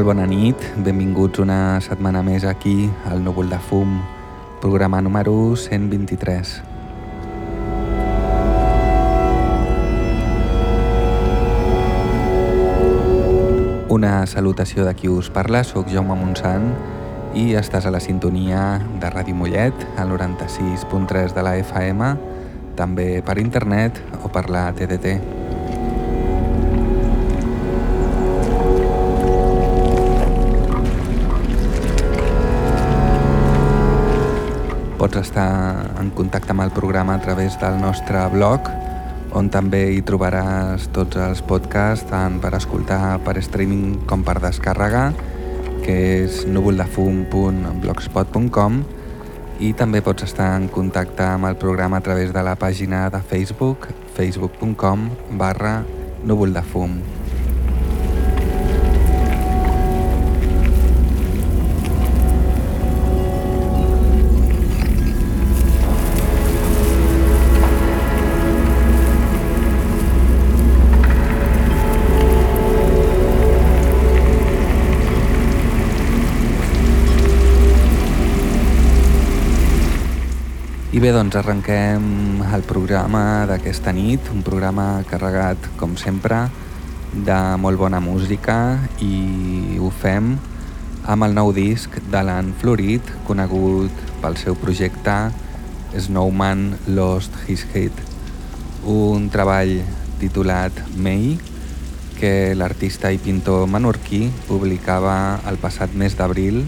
Molt bona nit, benvinguts una setmana més aquí al Núvol de Fum, programa número 123. Una salutació de qui us parla, sóc Jaume Montsant i estàs a la sintonia de Ràdio Mollet, al 96.3 de la FM, també per internet o per la TDT. Pots estar en contacte amb el programa a través del nostre blog, on també hi trobaràs tots els podcasts, tant per escoltar per streaming com per descàrrega, que és núvoldefum.blogspot.com i també pots estar en contacte amb el programa a través de la pàgina de Facebook, facebook.com barra núvoldefum. I bé, doncs arrenquem el programa d'aquesta nit, un programa carregat, com sempre, de molt bona música i ho fem amb el nou disc d'Alan Florit, conegut pel seu projecte Snowman Lost His Head, un treball titulat May, que l'artista i pintor menorquí publicava el passat mes d'abril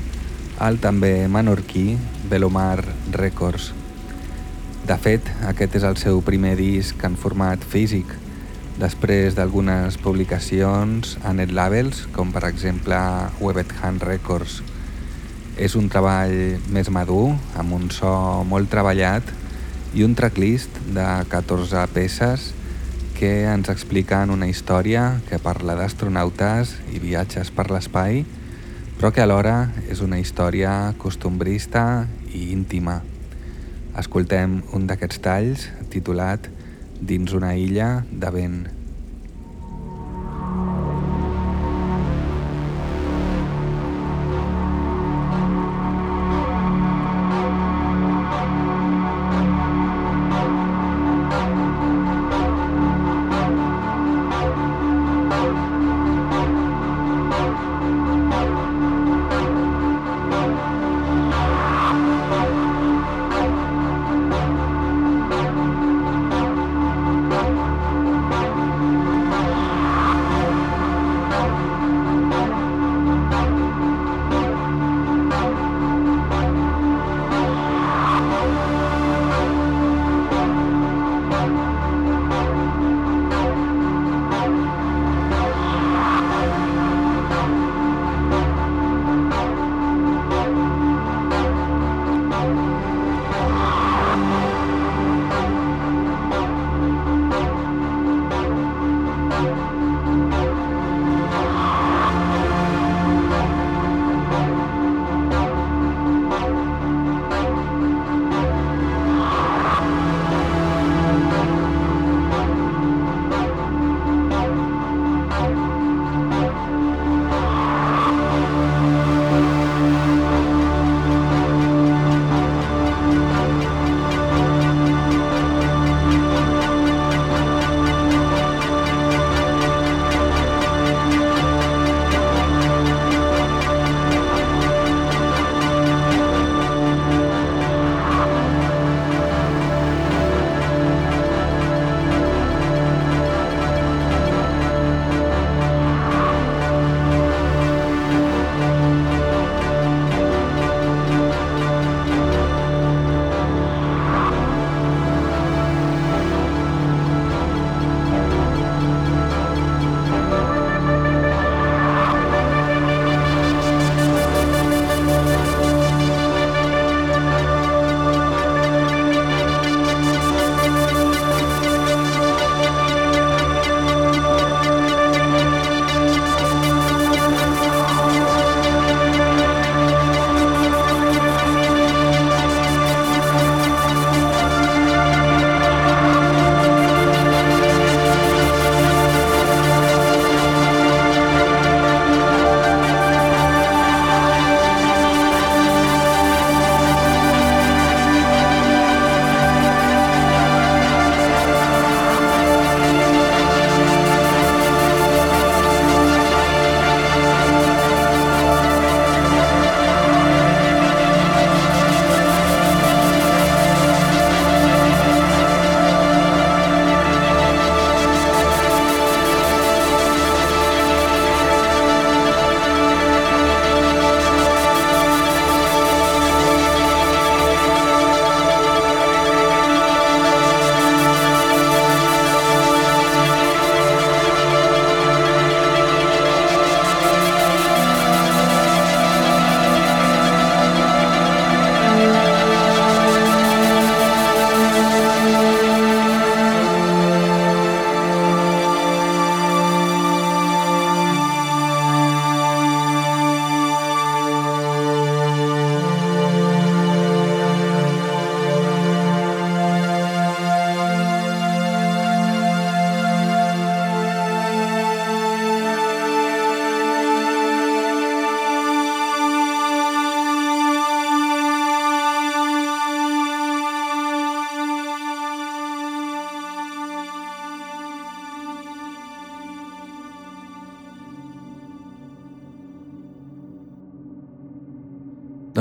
al també menorquí Belomar Records. De fet, aquest és el seu primer disc en format físic, després d'algunes publicacions a net labels, com per exemple Webbed Hand Records. És un treball més madur, amb un so molt treballat i un tracklist de 14 peces que ens expliquen una història que parla d'astronautes i viatges per l'espai, però que alhora és una història costumbrista i íntima. Escoltem un d'aquests talls titulat Dins una illa de vent.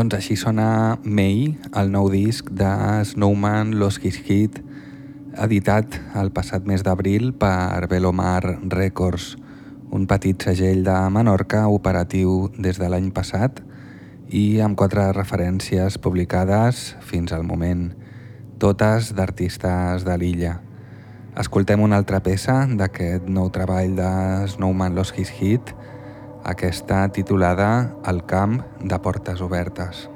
Doncs així sona May, el nou disc de Snowman Los His Hit, editat el passat mes d'abril per Velomar Records, un petit segell de Menorca operatiu des de l'any passat i amb quatre referències publicades fins al moment, totes d'artistes de l'illa. Escoltem una altra peça d'aquest nou treball de Snowman Los His Hit, aquesta titulada El camp de portes obertes.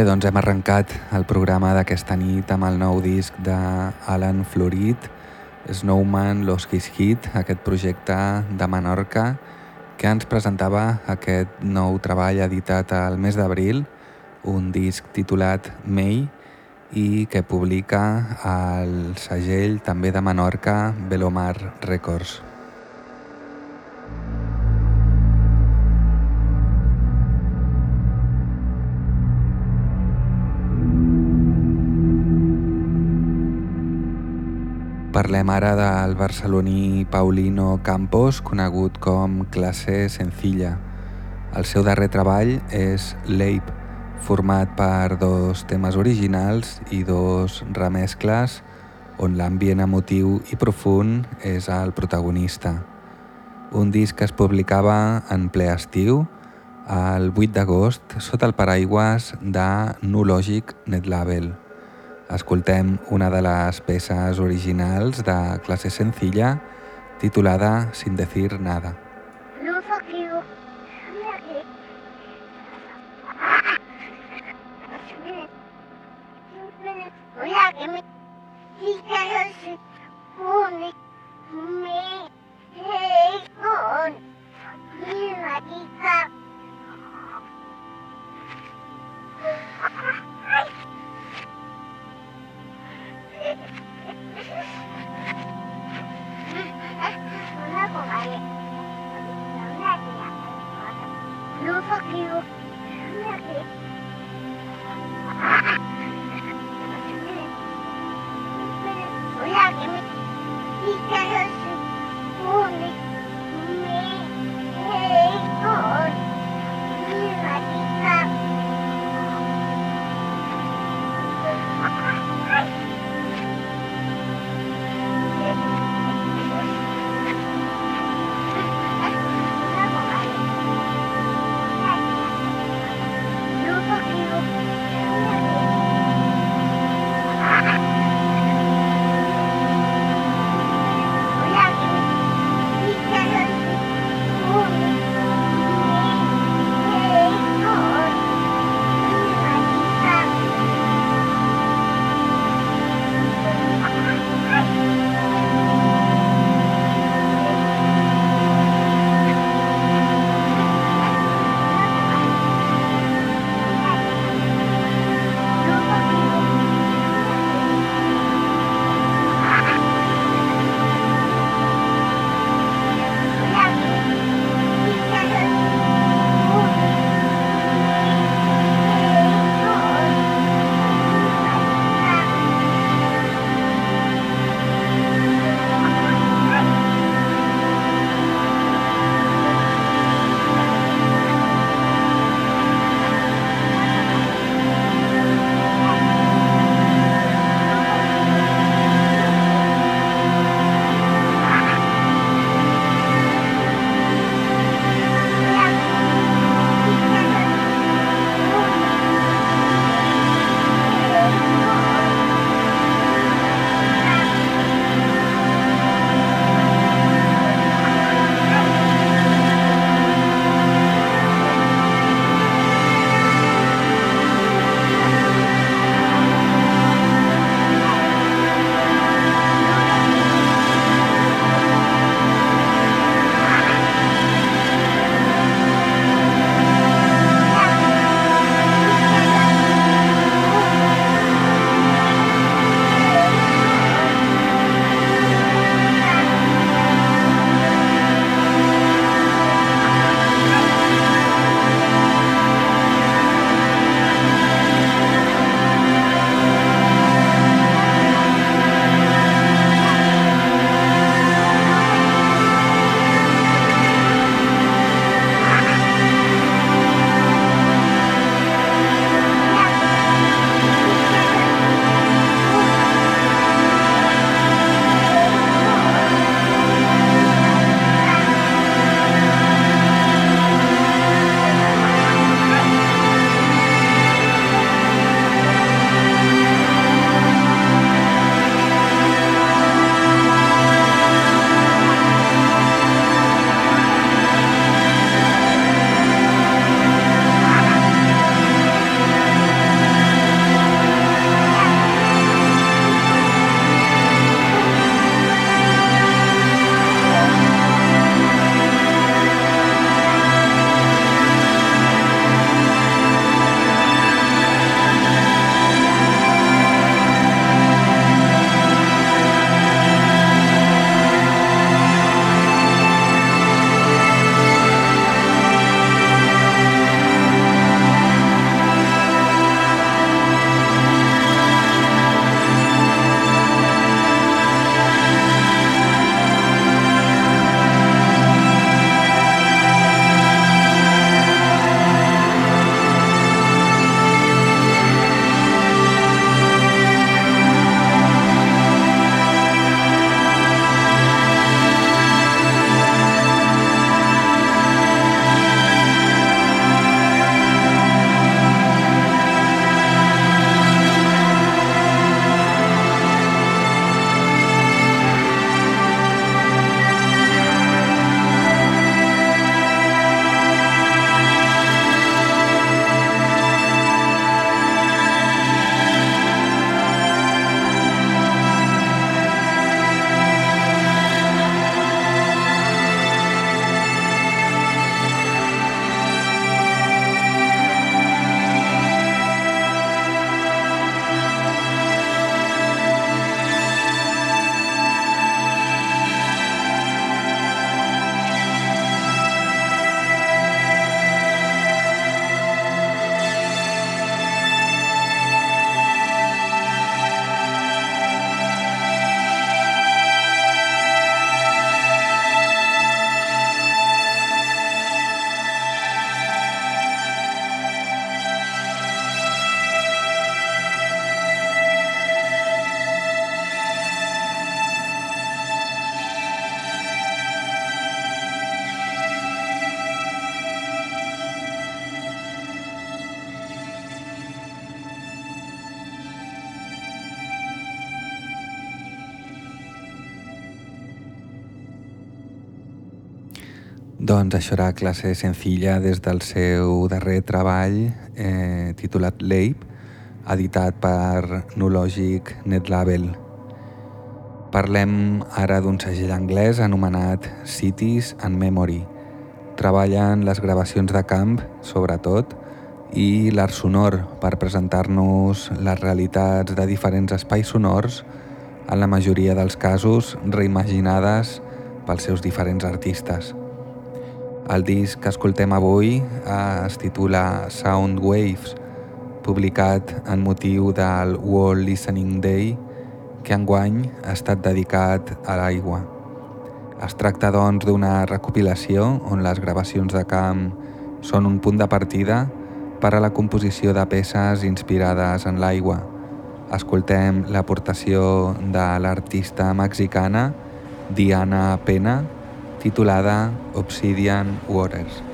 Bé, doncs hem arrencat el programa d'aquesta nit amb el nou disc d'Alan Florit, Snowman Los Kiss Hit, aquest projecte de Menorca que ens presentava aquest nou treball editat al mes d'abril, un disc titulat May i que publica el segell també de Menorca Velomar Records. Parlem ara del barceloní Paulino Campos, conegut com Classe Sencilla. El seu darrer treball és Leip, format per dos temes originals i dos remescles on l'ambient emotiu i profund és el protagonista. Un disc que es publicava en ple estiu, el 8 d'agost, sota el paraigües de Nulogic Netlabel. Escoltem una de les peces originals de classe sencilla titulada Sin decir nada. Doncs això era classe senzilla des del seu darrer treball eh, titulat Leip, editat per Nulogic Netlabel. Parlem ara d'un segell anglès anomenat Cities and Memory. Treballen les gravacions de camp, sobretot, i l'art sonor per presentar-nos les realitats de diferents espais sonors, en la majoria dels casos reimaginades pels seus diferents artistes. El disc que escoltem avui es titula Sound Waves, publicat en motiu del World Listening Day que enguany ha estat dedicat a l'aigua. Es tracta, doncs, d'una recopilació on les gravacions de camp són un punt de partida per a la composició de peces inspirades en l'aigua. Escoltem l'aportació de l'artista mexicana Diana Pena, titulada Obsidian Waters.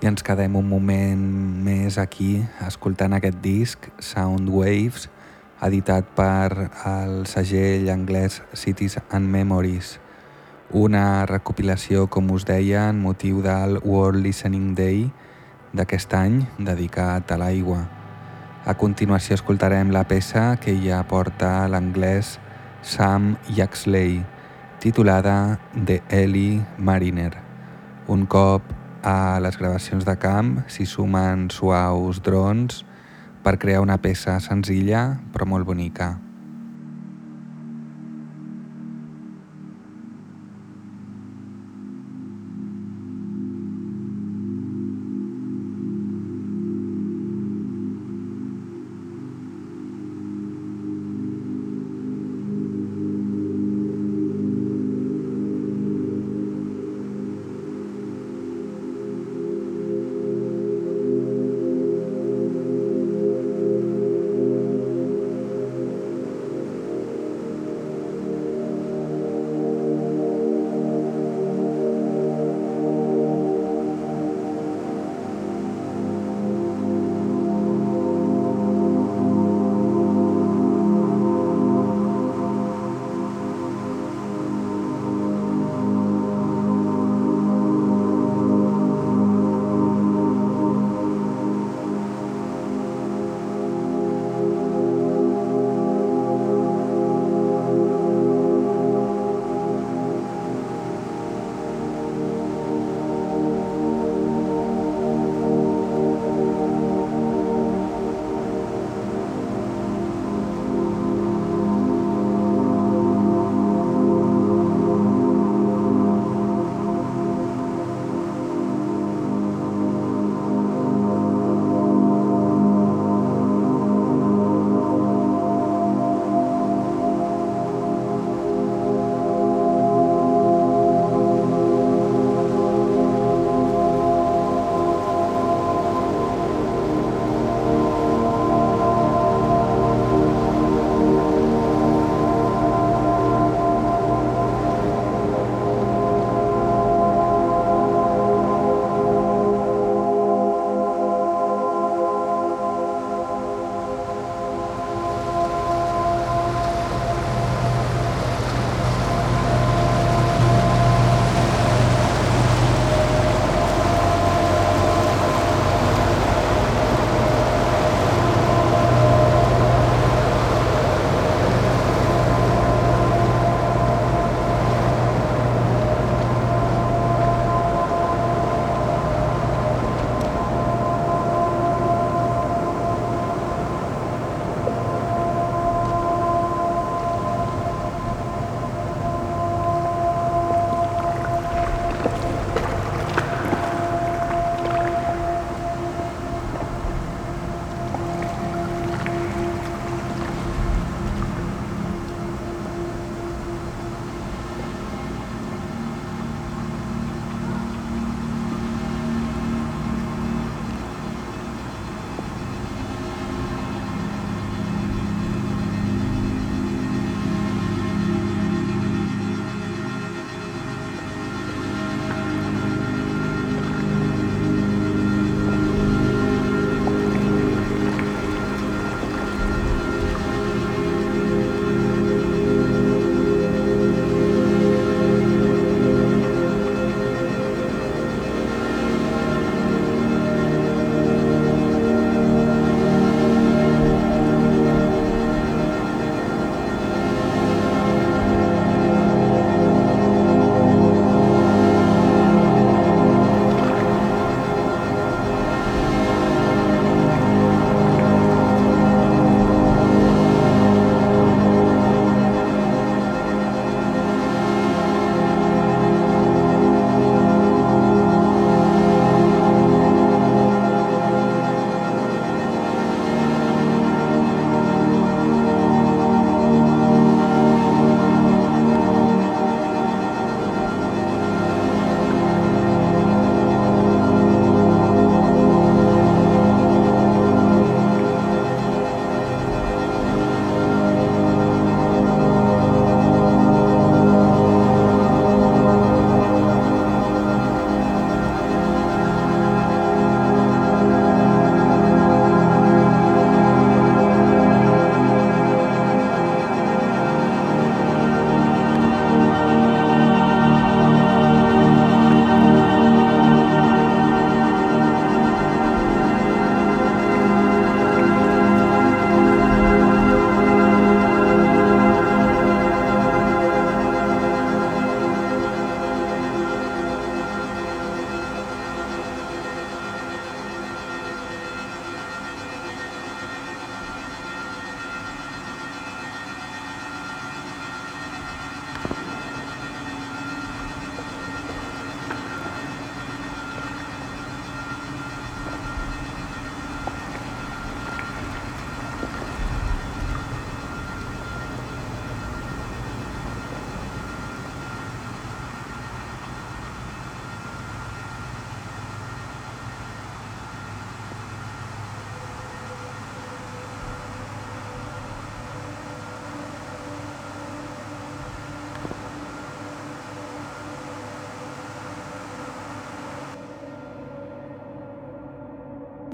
I ens quedem un moment més aquí escoltant aquest disc Sound Waves editat per el segell anglès Cities and Memories una recopilació, com us deia, en motiu del World Listening Day d'aquest any dedicat a l'aigua. A continuació escoltarem la peça que ja porta l'anglès Sam Yaxley, titulada The Ellie Mariner. Un cop a les gravacions de camp s'hi sumen suaus drons per crear una peça senzilla però molt bonica.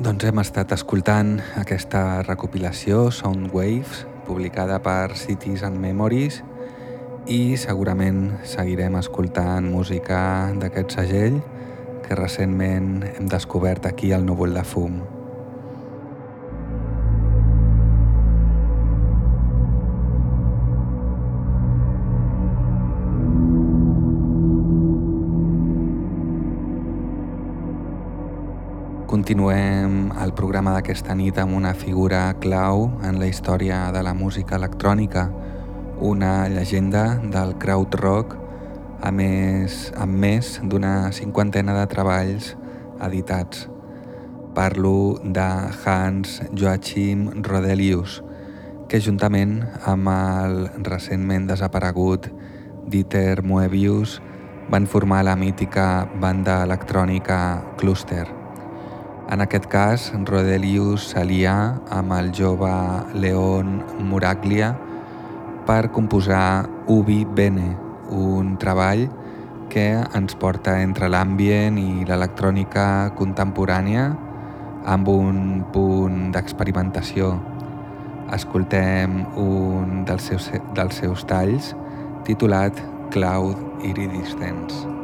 Doncs hem estat escoltant aquesta recopilació Sound Waves, publicada per Cities and Memories, i segurament seguirem escoltant música d'aquest segell que recentment hem descobert aquí al Núvol de Fum. Continuem el programa d'aquesta nit amb una figura clau en la història de la música electrònica, una llegenda del crowd rock a més, amb més d'una cinquantena de treballs editats. Parlo de Hans Joachim Rodelius, que juntament amb el recentment desaparegut Dieter Moebius van formar la mítica banda electrònica Cluster. En aquest cas, Rodelius s'alià amb el jove Leon Muraglia per composar Ubi Bene, un treball que ens porta entre l'ambient i l'electrònica contemporània amb un punt d'experimentació. Escoltem un dels seus, dels seus talls titulat Cloud Iridescence.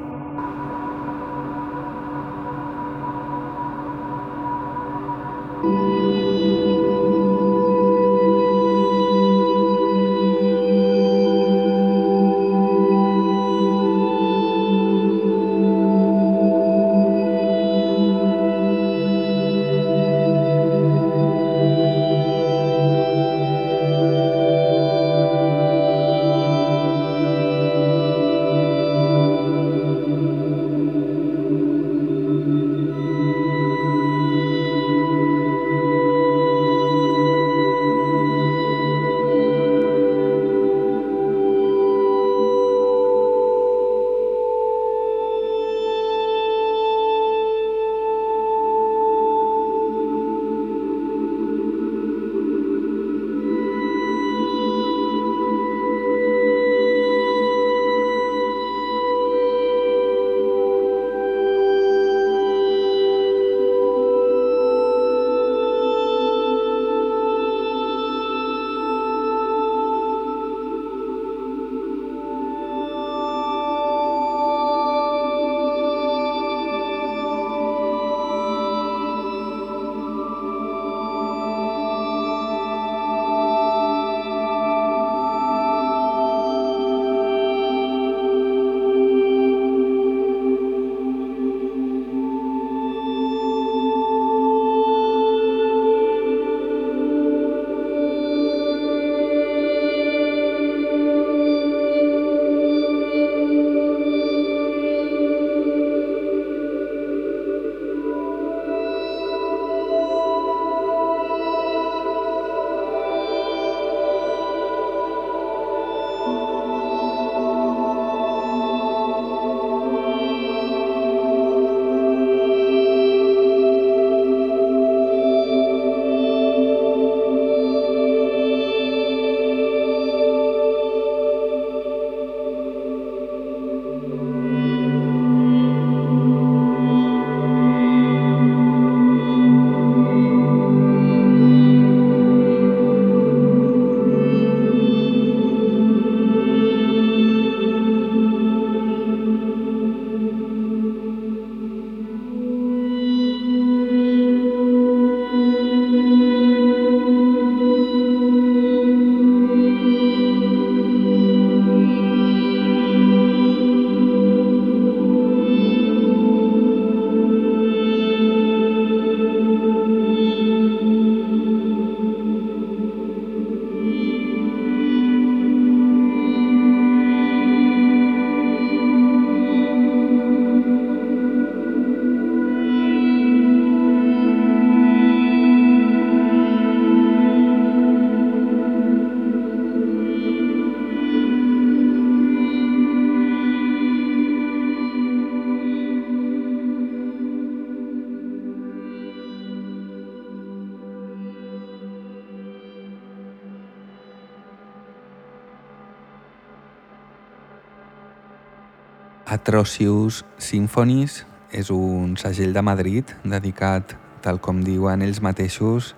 Atrocious Symphonies és un segell de Madrid dedicat tal com diuen ells mateixos,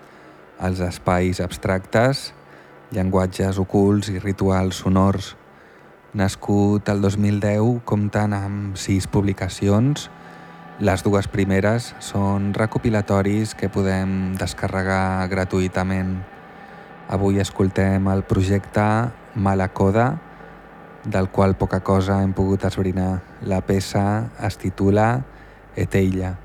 els espais abstractes, llenguatges ocults i rituals sonors. Nascut el 2010, comptant amb sis publicacions. Les dues primeres són recopilatoris que podem descarregar gratuïtament. Avui escoltem el projecte Malacoda, del qual poca cosa hem pogut esbrinar. La peça es titula Eteilla.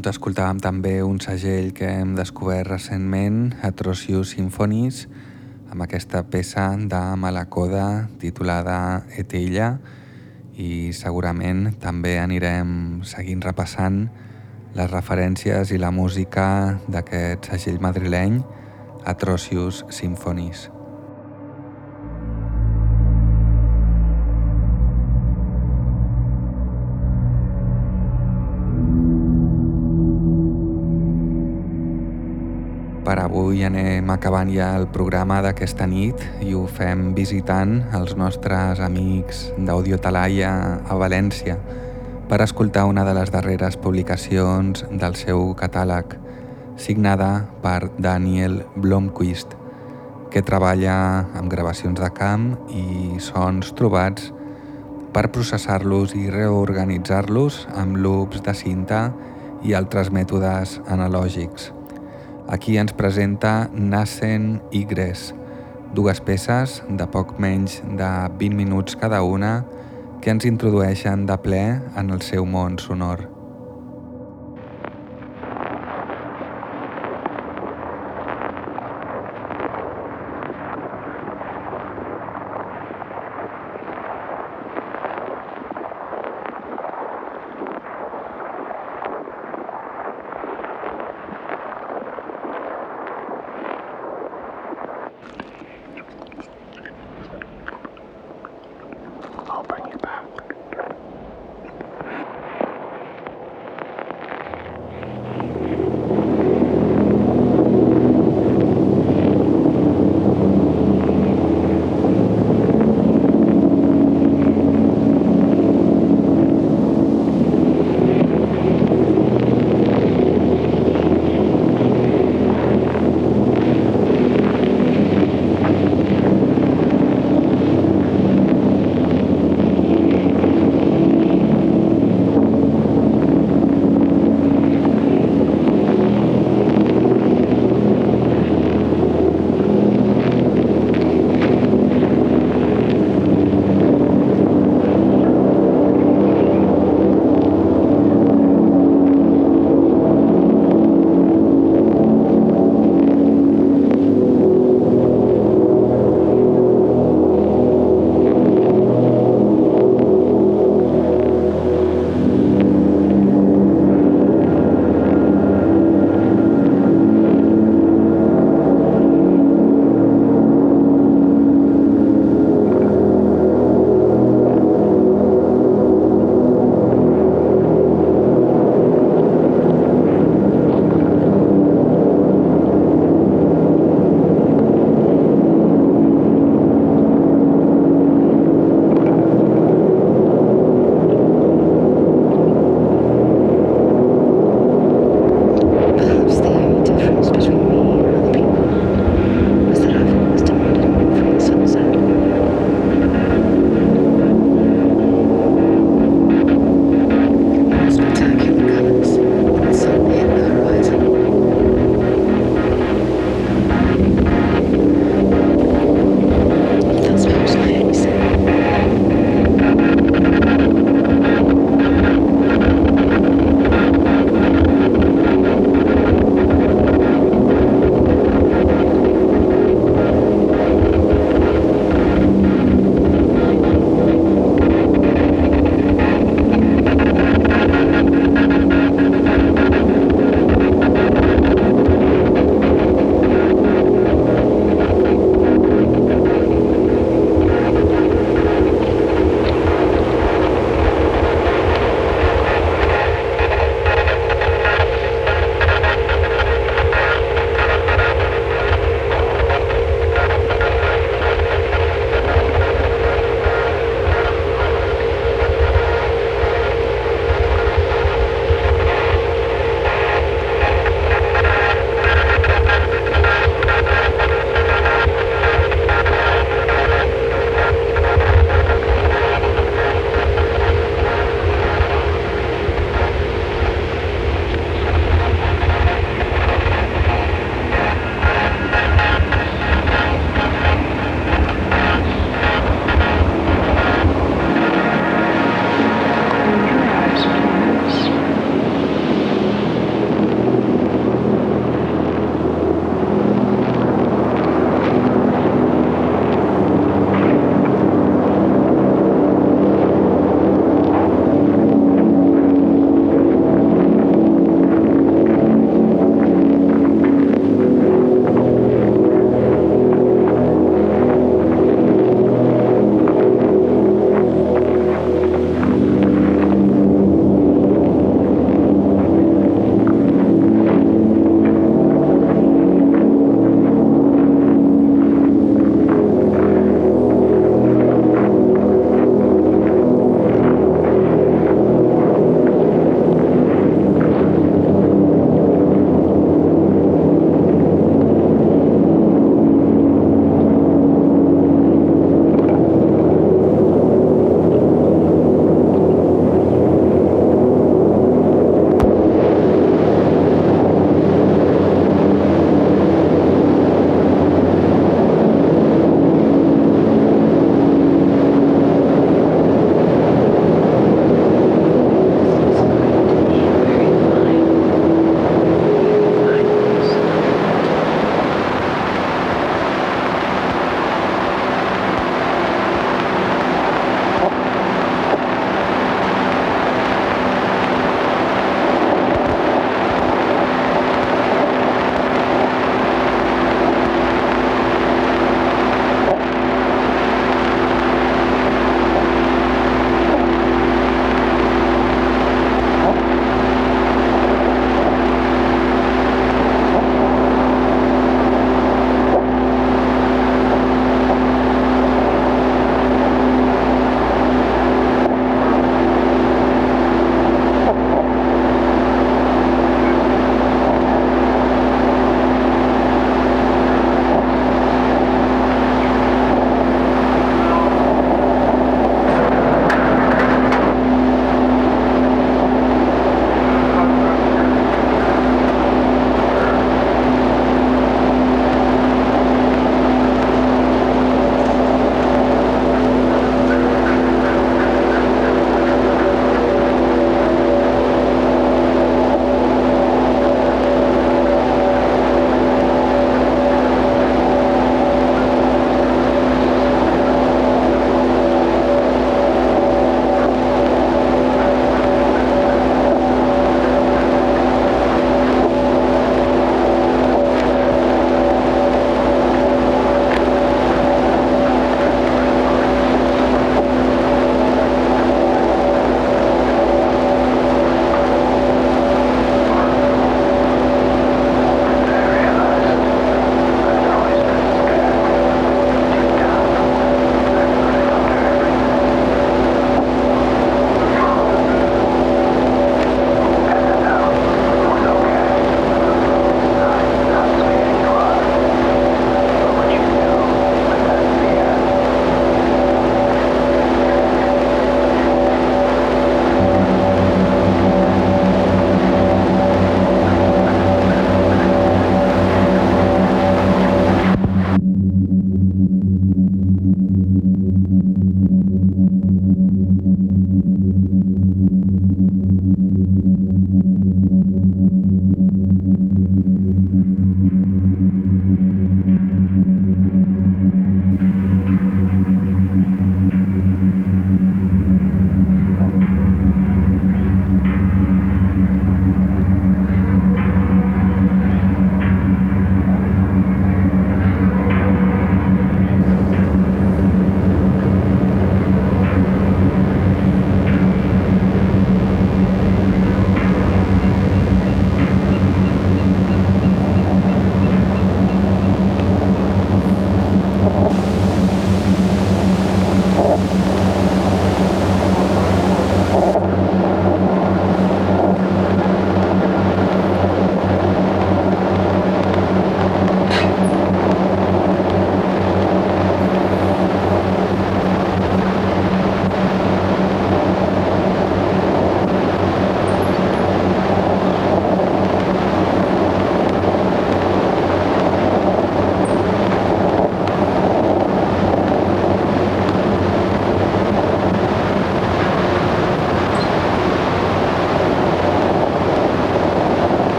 Doncs escoltàvem també un segell que hem descobert recentment, Atrocious Symphonies, amb aquesta peça de Malacoda titulada Etella i segurament també anirem seguint repassant les referències i la música d'aquest segell madrileny Atrocious Symphonies. Per avui anem acabant ja el programa d'aquesta nit i ho fem visitant els nostres amics d'Audio Talaia a València per escoltar una de les darreres publicacions del seu catàleg, signada per Daniel Blomqvist, que treballa amb gravacions de camp i sons trobats per processar-los i reorganitzar-los amb loops de cinta i altres mètodes analògics. Aquí ens presenta Nascent Igres, dues peces de poc menys de 20 minuts cada una que ens introdueixen de ple en el seu món sonor.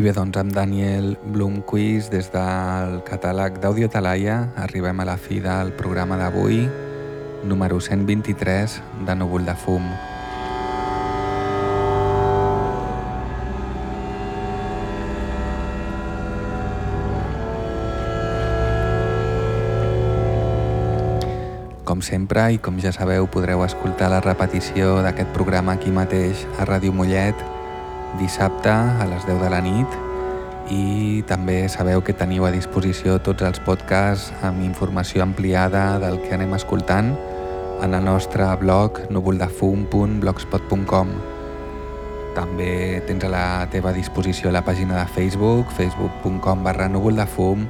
I bé, doncs amb Daniel Blomquist des del catàleg d'Audio Talaia arribem a la fi del programa d'avui, número 123 de Núvol de Fum. Com sempre, i com ja sabeu, podreu escoltar la repetició d'aquest programa aquí mateix a Ràdio Mollet dissabte a les 10 de la nit i també sabeu que teniu a disposició tots els podcasts amb informació ampliada del que anem escoltant en el nostre blog núvoldefum.blogspot.com També tens a la teva disposició la pàgina de Facebook, facebook.com barra núvoldefum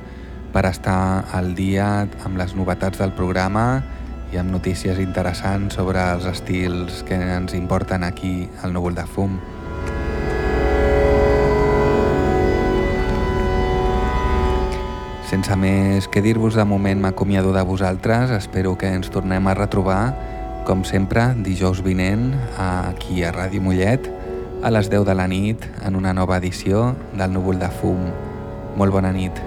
per estar al dia amb les novetats del programa i amb notícies interessants sobre els estils que ens importen aquí al Núvol de Fum. Sense més que dir-vos de moment m'acomiado de vosaltres, espero que ens tornem a retrobar, com sempre, dijous vinent, aquí a Ràdio Mollet, a les 10 de la nit, en una nova edició del Núvol de Fum. Molt bona nit.